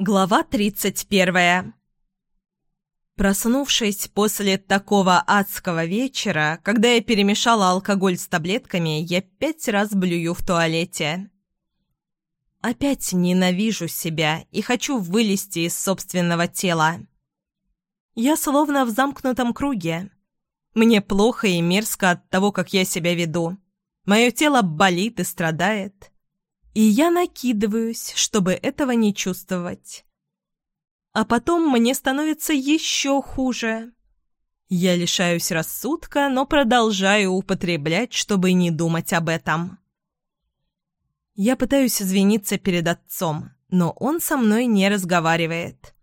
Глава тридцать первая Проснувшись после такого адского вечера, когда я перемешала алкоголь с таблетками, я пять раз блюю в туалете. Опять ненавижу себя и хочу вылезти из собственного тела. Я словно в замкнутом круге. Мне плохо и мерзко от того, как я себя веду. Мое тело болит и страдает. И я накидываюсь, чтобы этого не чувствовать. А потом мне становится еще хуже. Я лишаюсь рассудка, но продолжаю употреблять, чтобы не думать об этом. Я пытаюсь извиниться перед отцом, но он со мной не разговаривает.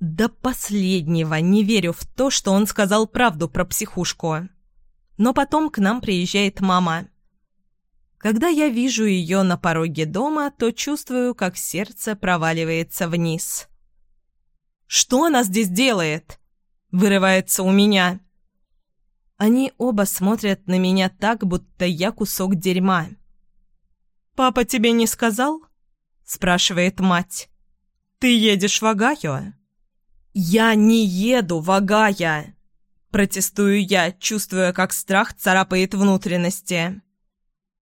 До последнего не верю в то, что он сказал правду про психушку. Но потом к нам приезжает мама. Когда я вижу ее на пороге дома, то чувствую, как сердце проваливается вниз. «Что она здесь делает?» — вырывается у меня. Они оба смотрят на меня так, будто я кусок дерьма. «Папа тебе не сказал?» – спрашивает мать. «Ты едешь в Агаю?» «Я не еду в Агая!» Протестую я, чувствуя, как страх царапает внутренности.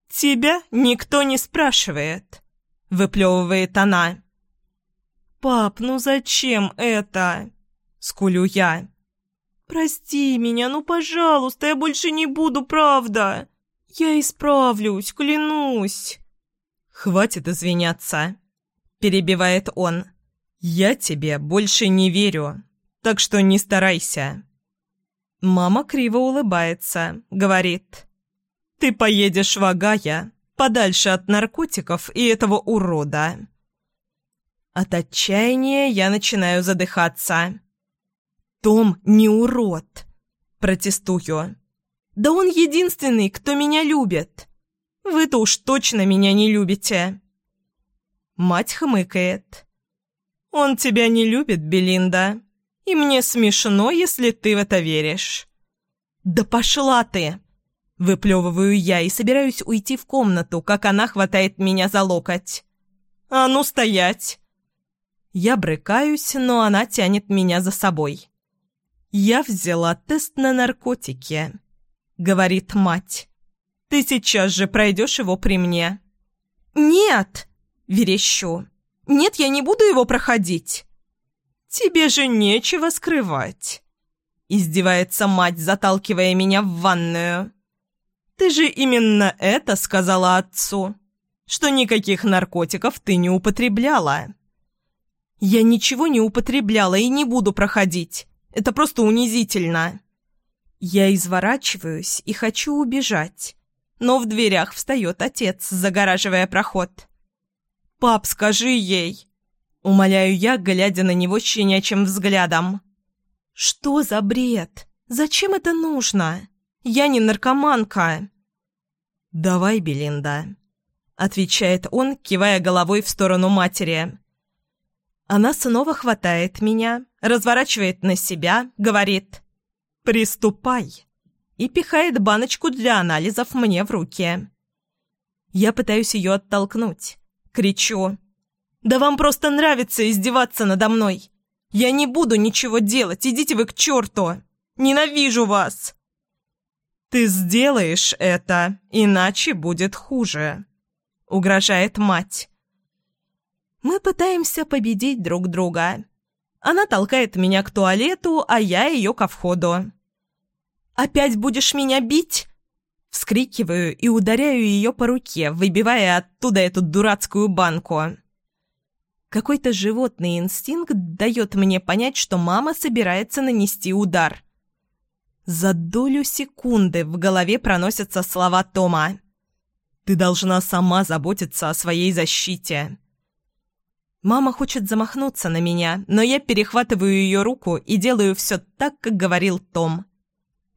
«Тебя никто не спрашивает», — выплевывает она. «Пап, ну зачем это?» — скулю я. «Прости меня, ну, пожалуйста, я больше не буду, правда. Я исправлюсь, клянусь». «Хватит извиняться», — перебивает он. «Я тебе больше не верю, так что не старайся». Мама криво улыбается, говорит. «Ты поедешь в Агая, подальше от наркотиков и этого урода». От отчаяния я начинаю задыхаться. «Том не урод!» Протестую. «Да он единственный, кто меня любит!» Вы-то уж точно меня не любите!» Мать хмыкает. «Он тебя не любит, Белинда, и мне смешно, если ты в это веришь». «Да пошла ты!» Выплевываю я и собираюсь уйти в комнату, как она хватает меня за локоть. «А ну, стоять!» Я брыкаюсь, но она тянет меня за собой. «Я взяла тест на наркотики», — говорит мать. Ты сейчас же пройдешь его при мне». «Нет!» – верещу. «Нет, я не буду его проходить!» «Тебе же нечего скрывать!» Издевается мать, заталкивая меня в ванную. «Ты же именно это сказала отцу, что никаких наркотиков ты не употребляла!» «Я ничего не употребляла и не буду проходить. Это просто унизительно!» Я изворачиваюсь и хочу убежать но в дверях встает отец, загораживая проход. «Пап, скажи ей!» Умоляю я, глядя на него щенячьим взглядом. «Что за бред? Зачем это нужно? Я не наркоманка!» «Давай, Белинда», — отвечает он, кивая головой в сторону матери. Она снова хватает меня, разворачивает на себя, говорит «Приступай» и пихает баночку для анализов мне в руки. Я пытаюсь ее оттолкнуть. Кричу. «Да вам просто нравится издеваться надо мной! Я не буду ничего делать, идите вы к черту! Ненавижу вас!» «Ты сделаешь это, иначе будет хуже», — угрожает мать. Мы пытаемся победить друг друга. Она толкает меня к туалету, а я ее ко входу. «Опять будешь меня бить?» Вскрикиваю и ударяю ее по руке, выбивая оттуда эту дурацкую банку. Какой-то животный инстинкт дает мне понять, что мама собирается нанести удар. За долю секунды в голове проносятся слова Тома. «Ты должна сама заботиться о своей защите». Мама хочет замахнуться на меня, но я перехватываю ее руку и делаю все так, как говорил Том.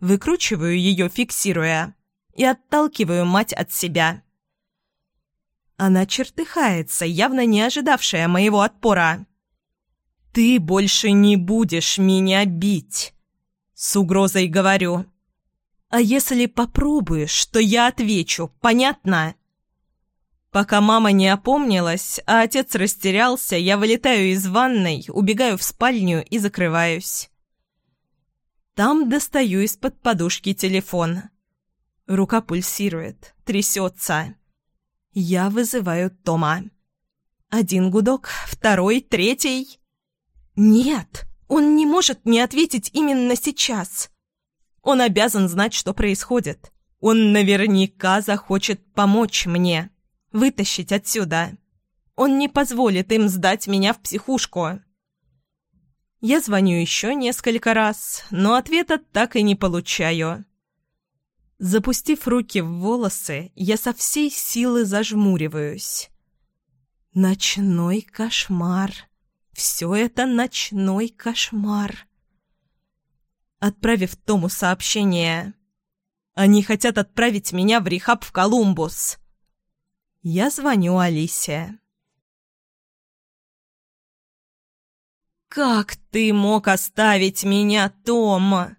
Выкручиваю ее, фиксируя, и отталкиваю мать от себя. Она чертыхается, явно не ожидавшая моего отпора. «Ты больше не будешь меня бить!» С угрозой говорю. «А если попробуешь, то я отвечу, понятно?» Пока мама не опомнилась, а отец растерялся, я вылетаю из ванной, убегаю в спальню и закрываюсь. Там достаю из-под подушки телефон. Рука пульсирует, трясется. Я вызываю Тома. Один гудок, второй, третий. Нет, он не может не ответить именно сейчас. Он обязан знать, что происходит. Он наверняка захочет помочь мне, вытащить отсюда. Он не позволит им сдать меня в психушку. Я звоню еще несколько раз, но ответа так и не получаю. Запустив руки в волосы, я со всей силы зажмуриваюсь. Ночной кошмар. Все это ночной кошмар. Отправив Тому сообщение, они хотят отправить меня в рехаб в Колумбус. Я звоню Алисе. «Как ты мог оставить меня, Том?»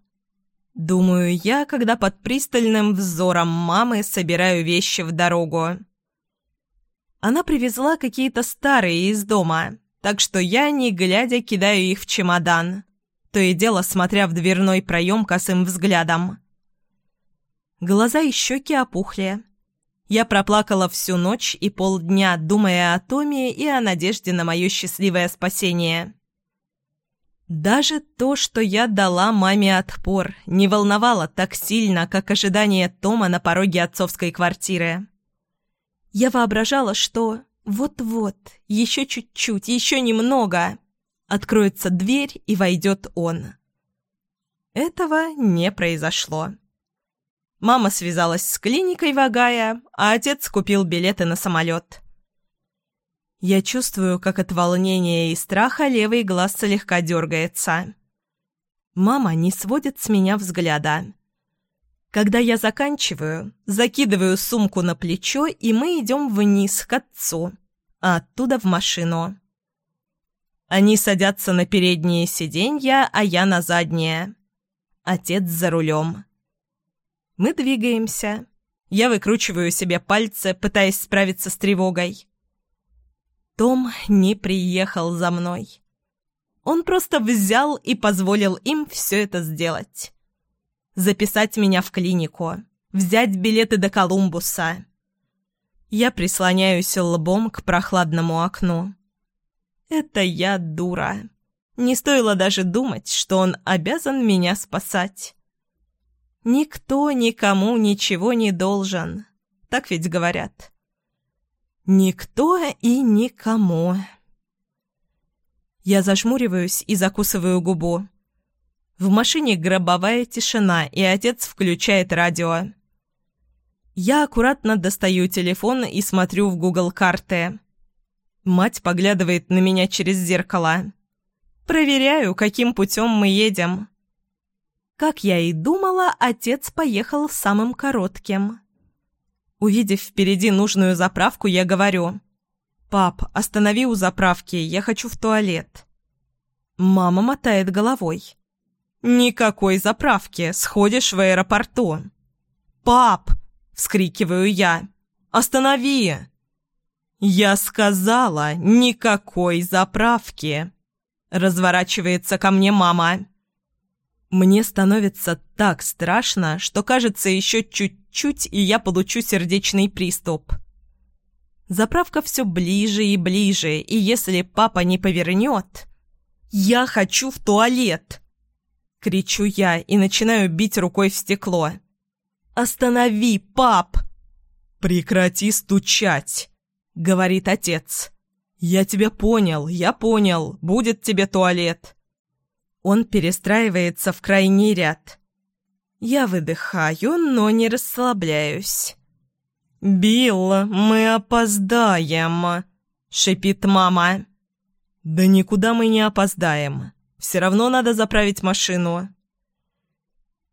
Думаю я, когда под пристальным взором мамы собираю вещи в дорогу. Она привезла какие-то старые из дома, так что я, не глядя, кидаю их в чемодан, то и дело смотря в дверной проем косым взглядом. Глаза и щеки опухли. Я проплакала всю ночь и полдня, думая о Томе и о надежде на мое счастливое спасение. Даже то, что я дала маме отпор, не волновало так сильно, как ожидание Тома на пороге отцовской квартиры. Я воображала, что вот-вот, еще чуть-чуть, еще немного, откроется дверь и войдет он. Этого не произошло. Мама связалась с клиникой Вагая, а отец купил билеты на самолет. Я чувствую, как от волнения и страха левый глаз слегка дергается. Мама не сводит с меня взгляда. Когда я заканчиваю, закидываю сумку на плечо, и мы идем вниз к отцу, а оттуда в машину. Они садятся на передние сиденья, а я на заднее. Отец за рулем. Мы двигаемся. Я выкручиваю себе пальцы, пытаясь справиться с тревогой. Том не приехал за мной. Он просто взял и позволил им все это сделать. Записать меня в клинику, взять билеты до Колумбуса. Я прислоняюсь лбом к прохладному окну. Это я дура. Не стоило даже думать, что он обязан меня спасать. Никто никому ничего не должен. Так ведь говорят. Никто и никому. Я зажмуриваюсь и закусываю губу. В машине гробовая тишина, и отец включает радио. Я аккуратно достаю телефон и смотрю в Google карты. Мать поглядывает на меня через зеркало. Проверяю, каким путем мы едем. Как я и думала, отец поехал самым коротким. Увидев впереди нужную заправку, я говорю. «Пап, останови у заправки, я хочу в туалет». Мама мотает головой. «Никакой заправки, сходишь в аэропорту». «Пап!» — вскрикиваю я. «Останови!» «Я сказала, никакой заправки!» Разворачивается ко мне мама. Мне становится так страшно, что кажется еще чуть чуть, и я получу сердечный приступ. Заправка все ближе и ближе, и если папа не повернет... «Я хочу в туалет!» Кричу я и начинаю бить рукой в стекло. «Останови, пап!» «Прекрати стучать!» — говорит отец. «Я тебя понял, я понял, будет тебе туалет!» Он перестраивается в крайний ряд. Я выдыхаю, но не расслабляюсь. «Билл, мы опоздаем!» — шипит мама. «Да никуда мы не опоздаем. Все равно надо заправить машину».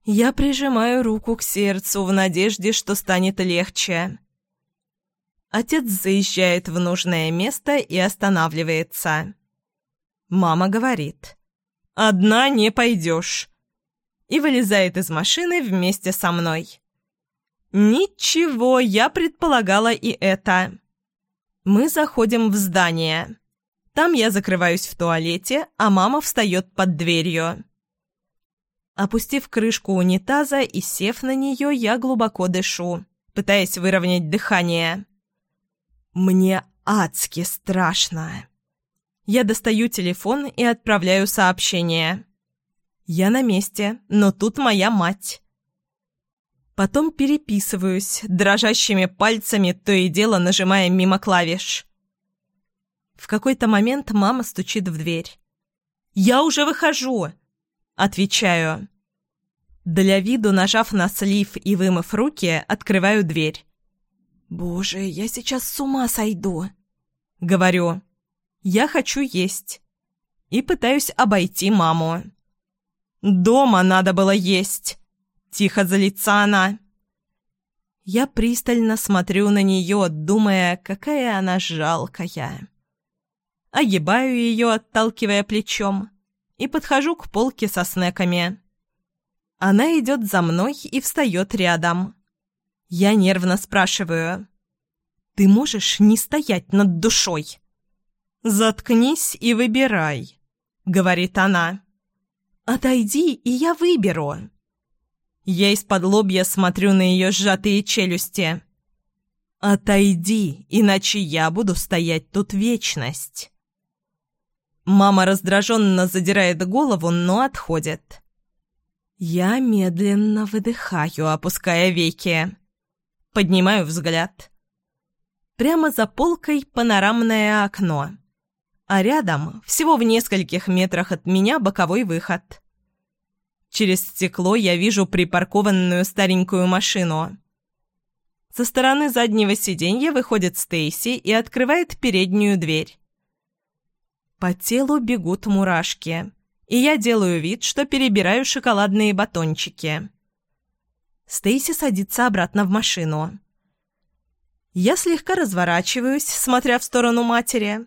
Я прижимаю руку к сердцу в надежде, что станет легче. Отец заезжает в нужное место и останавливается. Мама говорит. «Одна не пойдешь и вылезает из машины вместе со мной. Ничего, я предполагала и это. Мы заходим в здание. Там я закрываюсь в туалете, а мама встает под дверью. Опустив крышку унитаза и сев на нее, я глубоко дышу, пытаясь выровнять дыхание. Мне адски страшно. Я достаю телефон и отправляю сообщение. Я на месте, но тут моя мать. Потом переписываюсь, дрожащими пальцами, то и дело нажимая мимо клавиш. Какой-то момент мама стучит в дверь. «Я уже выхожу!» Отвечаю. Для виду, нажав на слив и вымыв руки, открываю дверь. «Боже, я сейчас с ума сойду!» Говорю. «Я хочу есть». И пытаюсь обойти маму. «Дома надо было есть!» Тихо залится она. Я пристально смотрю на нее, думая, какая она жалкая. Огибаю ее, отталкивая плечом, и подхожу к полке со снеками. Она идет за мной и встает рядом. Я нервно спрашиваю. «Ты можешь не стоять над душой?» «Заткнись и выбирай», — говорит она. «Отойди, и я выберу». Я из-под лобья смотрю на ее сжатые челюсти. «Отойди, иначе я буду стоять тут вечность». Мама раздраженно задирает голову, но отходит. Я медленно выдыхаю, опуская веки. Поднимаю взгляд. Прямо за полкой панорамное окно. А рядом, всего в нескольких метрах от меня, боковой выход. Через стекло я вижу припаркованную старенькую машину. Со стороны заднего сиденья выходит Стейси и открывает переднюю дверь. По телу бегут мурашки, и я делаю вид, что перебираю шоколадные батончики. Стейси садится обратно в машину. Я слегка разворачиваюсь, смотря в сторону матери.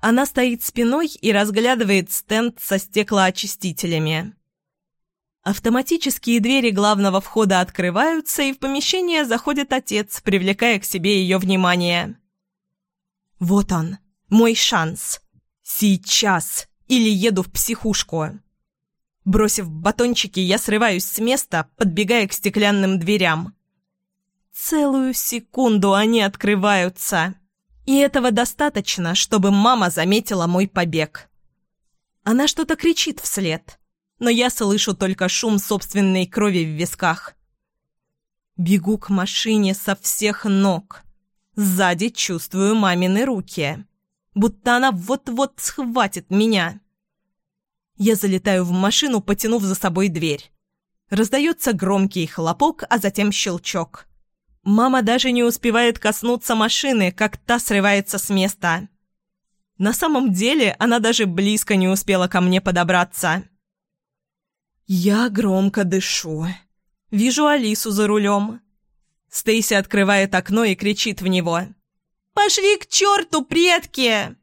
Она стоит спиной и разглядывает стенд со стеклоочистителями. Автоматические двери главного входа открываются, и в помещение заходит отец, привлекая к себе ее внимание. «Вот он, мой шанс. Сейчас! Или еду в психушку!» Бросив батончики, я срываюсь с места, подбегая к стеклянным дверям. Целую секунду они открываются. И этого достаточно, чтобы мама заметила мой побег. Она что-то кричит вслед но я слышу только шум собственной крови в висках. Бегу к машине со всех ног. Сзади чувствую мамины руки, будто она вот-вот схватит меня. Я залетаю в машину, потянув за собой дверь. Раздается громкий хлопок, а затем щелчок. Мама даже не успевает коснуться машины, как та срывается с места. На самом деле она даже близко не успела ко мне подобраться. Я громко дышу. Вижу Алису за рулем. Стейси открывает окно и кричит в него. «Пошли к черту, предки!»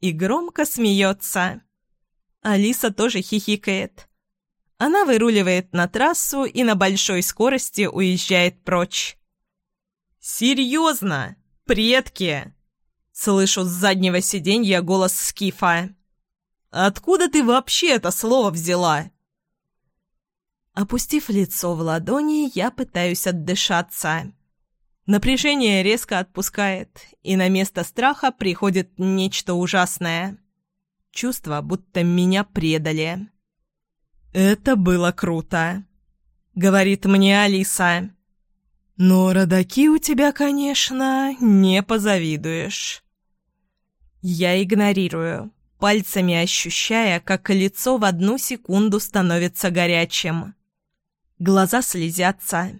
И громко смеется. Алиса тоже хихикает. Она выруливает на трассу и на большой скорости уезжает прочь. «Серьезно? Предки?» Слышу с заднего сиденья голос Скифа. «Откуда ты вообще это слово взяла?» Опустив лицо в ладони, я пытаюсь отдышаться. Напряжение резко отпускает, и на место страха приходит нечто ужасное. Чувство, будто меня предали. «Это было круто», — говорит мне Алиса. «Но родаки у тебя, конечно, не позавидуешь». Я игнорирую, пальцами ощущая, как лицо в одну секунду становится горячим. Глаза слезятся.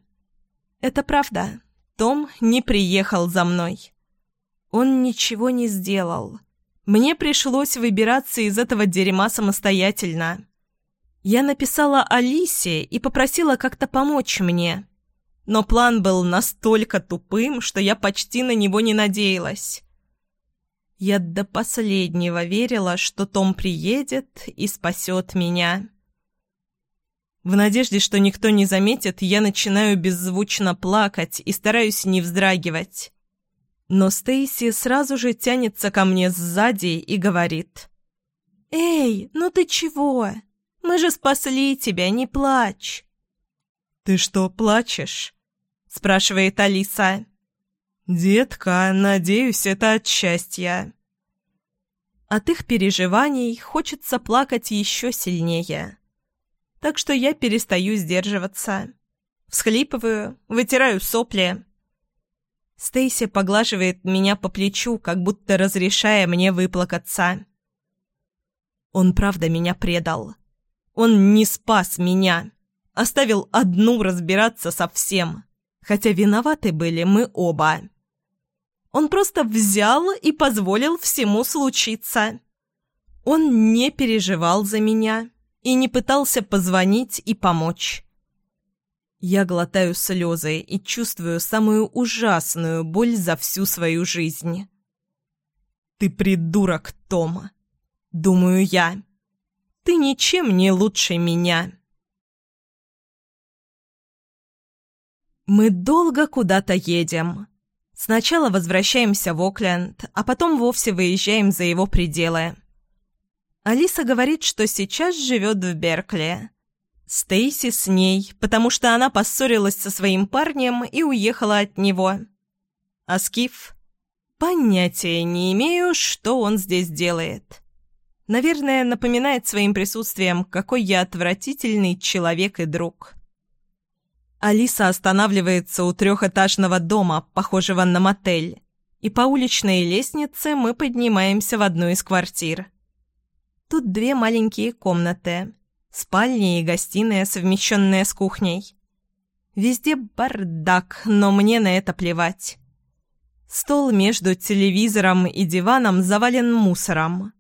Это правда. Том не приехал за мной. Он ничего не сделал. Мне пришлось выбираться из этого дерьма самостоятельно. Я написала Алисе и попросила как-то помочь мне. Но план был настолько тупым, что я почти на него не надеялась. Я до последнего верила, что Том приедет и спасет меня. В надежде, что никто не заметит, я начинаю беззвучно плакать и стараюсь не вздрагивать. Но Стейси сразу же тянется ко мне сзади и говорит. «Эй, ну ты чего? Мы же спасли тебя, не плачь!» «Ты что, плачешь?» – спрашивает Алиса. «Детка, надеюсь, это от счастья». От их переживаний хочется плакать еще сильнее. Так что я перестаю сдерживаться. Всхлипываю, вытираю сопли. Стейси поглаживает меня по плечу, как будто разрешая мне выплакаться. Он правда меня предал. Он не спас меня. Оставил одну разбираться со всем. Хотя виноваты были мы оба. Он просто взял и позволил всему случиться. Он не переживал за меня и не пытался позвонить и помочь. Я глотаю слезы и чувствую самую ужасную боль за всю свою жизнь. «Ты придурок, Тома!» — думаю я. «Ты ничем не лучше меня!» Мы долго куда-то едем. Сначала возвращаемся в Окленд, а потом вовсе выезжаем за его пределы. Алиса говорит, что сейчас живет в Беркли. Стейси с ней, потому что она поссорилась со своим парнем и уехала от него. А Скиф? Понятия не имею, что он здесь делает. Наверное, напоминает своим присутствием, какой я отвратительный человек и друг. Алиса останавливается у трехэтажного дома, похожего на мотель, и по уличной лестнице мы поднимаемся в одну из квартир. Тут две маленькие комнаты, спальня и гостиная, совмещенная с кухней. Везде бардак, но мне на это плевать. Стол между телевизором и диваном завален мусором.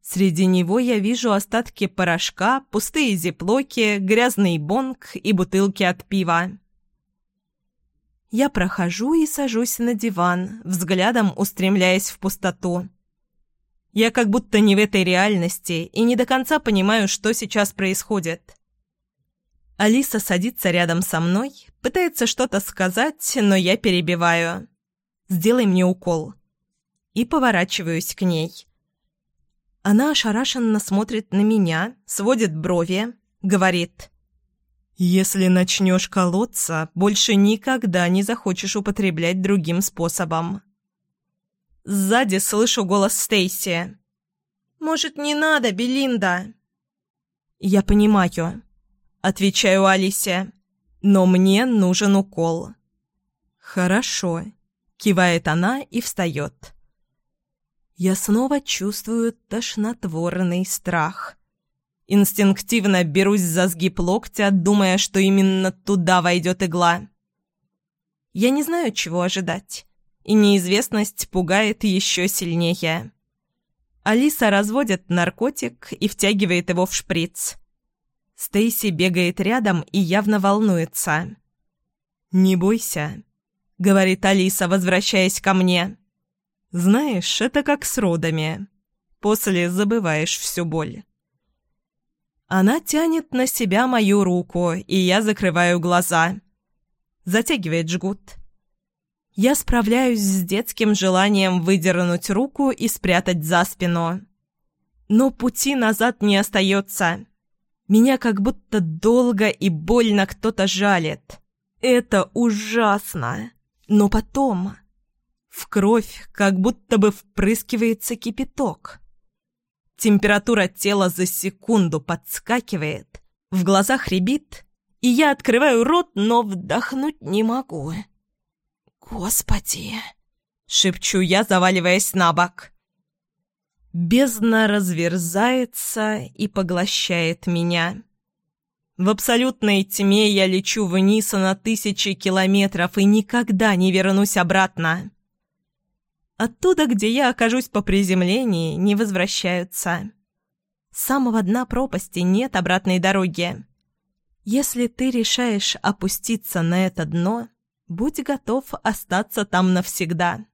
Среди него я вижу остатки порошка, пустые зиплоки, грязный бонг и бутылки от пива. Я прохожу и сажусь на диван, взглядом устремляясь в пустоту. Я как будто не в этой реальности и не до конца понимаю, что сейчас происходит. Алиса садится рядом со мной, пытается что-то сказать, но я перебиваю. «Сделай мне укол». И поворачиваюсь к ней. Она ошарашенно смотрит на меня, сводит брови, говорит. «Если начнешь колоться, больше никогда не захочешь употреблять другим способом». Сзади слышу голос Стейси. «Может, не надо, Белинда?» «Я понимаю», — отвечаю Алисе. «Но мне нужен укол». «Хорошо», — кивает она и встает. Я снова чувствую тошнотворный страх. Инстинктивно берусь за сгиб локтя, думая, что именно туда войдет игла. Я не знаю, чего ожидать, и неизвестность пугает еще сильнее. Алиса разводит наркотик и втягивает его в шприц. Стейси бегает рядом и явно волнуется. «Не бойся», — говорит Алиса, возвращаясь ко мне. Знаешь, это как с родами. После забываешь всю боль. Она тянет на себя мою руку, и я закрываю глаза. Затягивает жгут. Я справляюсь с детским желанием выдернуть руку и спрятать за спину. Но пути назад не остается. Меня как будто долго и больно кто-то жалит. Это ужасно. Но потом... В кровь как будто бы впрыскивается кипяток. Температура тела за секунду подскакивает, в глазах рябит, и я открываю рот, но вдохнуть не могу. «Господи!» — шепчу я, заваливаясь на бок. Бездна разверзается и поглощает меня. В абсолютной тьме я лечу вниз на тысячи километров и никогда не вернусь обратно. Оттуда, где я окажусь по приземлении, не возвращаются. С самого дна пропасти нет обратной дороги. Если ты решаешь опуститься на это дно, будь готов остаться там навсегда.